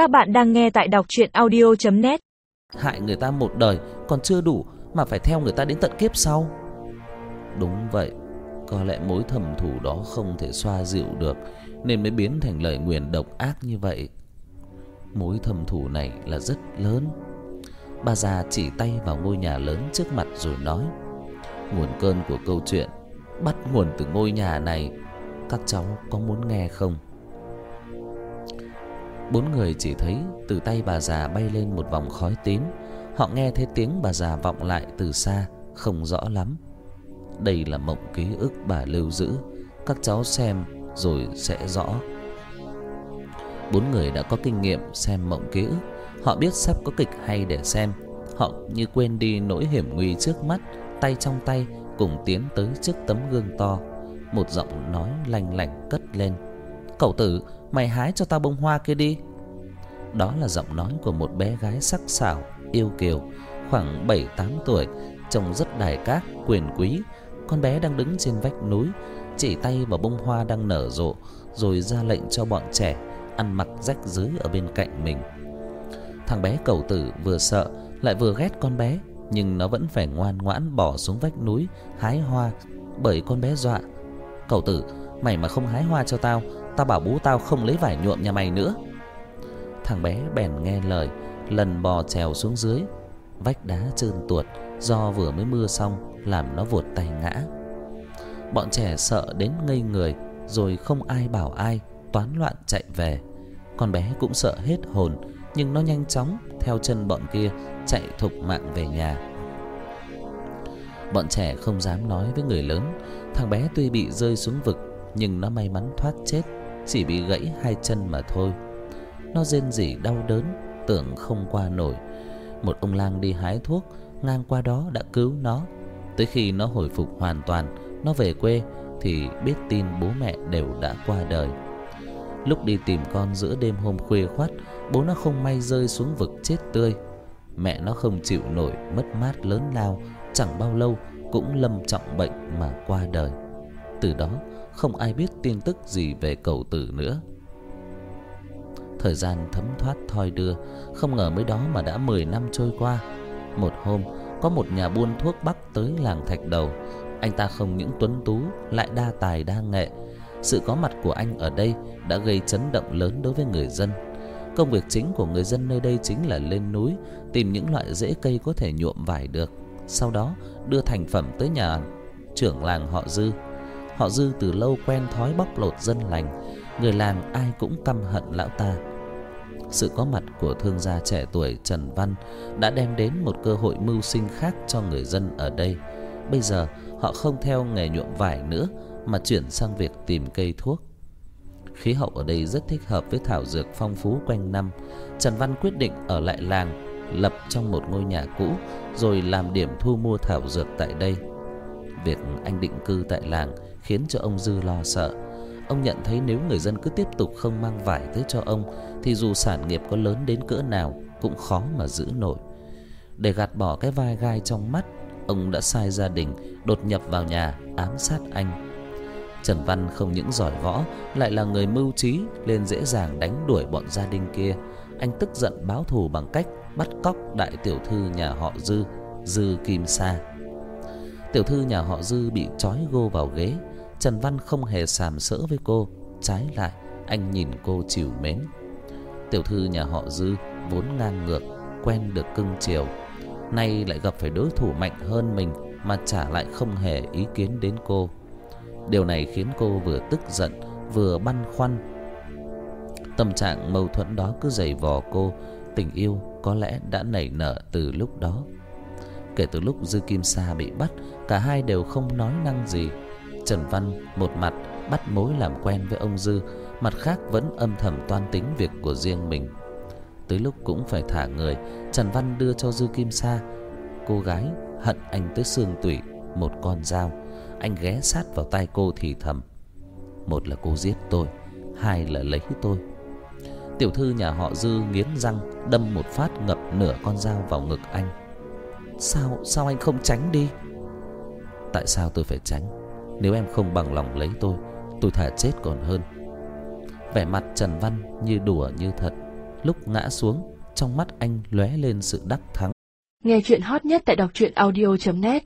Các bạn đang nghe tại đọc chuyện audio.net Hại người ta một đời còn chưa đủ mà phải theo người ta đến tận kiếp sau. Đúng vậy, có lẽ mối thầm thù đó không thể xoa dịu được nên mới biến thành lời nguyền độc ác như vậy. Mối thầm thù này là rất lớn. Bà già chỉ tay vào ngôi nhà lớn trước mặt rồi nói: "Nguồn cơn của câu chuyện bắt nguồn từ ngôi nhà này, các cháu có muốn nghe không?" Bốn người chỉ thấy từ tay bà già bay lên một vòng khói tím. Họ nghe thấy tiếng bà già vọng lại từ xa, không rõ lắm. Đây là mộng ký ức bà lưu giữ, các cháu xem rồi sẽ rõ. Bốn người đã có kinh nghiệm xem mộng ký ức, họ biết sắp có kịch hay để xem. Họ như quên đi nỗi hiểm nguy trước mắt, tay trong tay cùng tiến tới trước tấm gương to. Một giọng nói lanh lảnh cất lên. "Cậu tử, mày hái cho tao bông hoa kia đi." Đó là giọng nói của một bé gái sắc sảo, yêu kiều, khoảng 7-8 tuổi, trông rất đài cát, quyền quý. Con bé đang đứng trên vách núi, chỉ tay vào bông hoa đang nở rộ, rồi ra lệnh cho bọn trẻ ăn mặc rách rưới ở bên cạnh mình. Thằng bé cầu tử vừa sợ lại vừa ghét con bé, nhưng nó vẫn phải ngoan ngoãn bỏ xuống vách núi hái hoa, bởi con bé dọa: "Cầu tử, mày mà không hái hoa cho tao, tao bảo bố tao không lấy vải nhuộm nhà mày nữa." Thằng bé bèn nghe lời, lần bò trèo xuống dưới. Vách đá trơn tuột do vừa mới mưa xong làm nó vụt tay ngã. Bọn trẻ sợ đến ngây người, rồi không ai bảo ai, toán loạn chạy về. Con bé cũng sợ hết hồn, nhưng nó nhanh chóng theo chân bọn kia chạy thục mạng về nhà. Bọn trẻ không dám nói với người lớn, thằng bé tuy bị rơi xuống vực nhưng nó may mắn thoát chết, chỉ bị gãy hai chân mà thôi. Nó rên rỉ đau đớn, tưởng không qua nổi. Một ông lang đi hái thuốc ngang qua đó đã cứu nó. Tới khi nó hồi phục hoàn toàn, nó về quê thì biết tin bố mẹ đều đã qua đời. Lúc đi tìm con giữa đêm hôm khuya khoắt, bố nó không may rơi xuống vực chết tươi. Mẹ nó không chịu nổi mất mát lớn lao, chẳng bao lâu cũng lâm trọng bệnh mà qua đời. Từ đó không ai biết tin tức gì về cậu tử nữa. Thời gian thấm thoát thoi đưa, không ngờ mới đó mà đã 10 năm trôi qua. Một hôm, có một nhà buôn thuốc bắc tới làng Thạch Đầu. Anh ta không những tuấn tú, lại đa tài đa nghệ. Sự có mặt của anh ở đây đã gây chấn động lớn đối với người dân. Công việc chính của người dân nơi đây chính là lên núi tìm những loại rễ cây có thể nhuộm vải được, sau đó đưa thành phẩm tới nhà trưởng làng họ Dư. Họ Dư từ lâu quen thói bóc lột dân lành, người làng ai cũng căm hận lão ta. Sự có mặt của thương gia trẻ tuổi Trần Văn đã đem đến một cơ hội mưu sinh khác cho người dân ở đây. Bây giờ, họ không theo nghề nhuộm vải nữa mà chuyển sang việc tìm cây thuốc. Khí hậu ở đây rất thích hợp với thảo dược phong phú quanh năm. Trần Văn quyết định ở lại làng, lập trong một ngôi nhà cũ rồi làm điểm thu mua thảo dược tại đây. Việc anh định cư tại làng khiến cho ông Dư lo sợ. Ông nhận thấy nếu người dân cứ tiếp tục không mang vải tới cho ông thì dù sản nghiệp có lớn đến cỡ nào cũng khó mà giữ nổi. Để gạt bỏ cái vai gai trong mắt, ông đã sai gia đình đột nhập vào nhà ám sát anh. Trần Văn không những giỏi võ, lại là người mưu trí nên dễ dàng đánh đuổi bọn gia đình kia. Anh tức giận báo thù bằng cách bắt cóc đại tiểu thư nhà họ Dư, Dư Kim Sa. Tiểu thư nhà họ Dư bị trói gô vào ghế, Trần Văn không hề sàm sỡ với cô, trái lại anh nhìn cô chiều mến. Tiểu thư nhà họ Dư vốn ngang ngược, quen được cưng chiều, nay lại gặp phải đối thủ mạnh hơn mình mà trả lại không hề ý kiến đến cô. Điều này khiến cô vừa tức giận vừa băn khoăn. Tâm trạng mâu thuẫn đó cứ dày vò cô, tình yêu có lẽ đã nảy nở từ lúc đó. Kể từ lúc Dư Kim Sa bị bắt, cả hai đều không nói năng gì. Trần Văn một mặt bắt mối làm quen với ông Dư, mặt khác vẫn âm thầm toan tính việc của riêng mình. Tới lúc cũng phải thả người, Trần Văn đưa cho Dư Kim Sa cô gái hận anh tới xương tủy một con dao. Anh ghé sát vào tai cô thì thầm: "Một là cô giết tôi, hai là lấy tôi." Tiểu thư nhà họ Dư nghiến răng đâm một phát ngập nửa con dao vào ngực anh. "Sao, sao anh không tránh đi?" "Tại sao tôi phải tránh? Nếu em không bằng lòng lấy tôi, tôi thà chết còn hơn." Vẻ mặt Trần Văn như đùa như thật. Lúc ngã xuống, trong mắt anh lóe lên sự đắc thắng. Nghe chuyện hot nhất tại đọc truyện audio net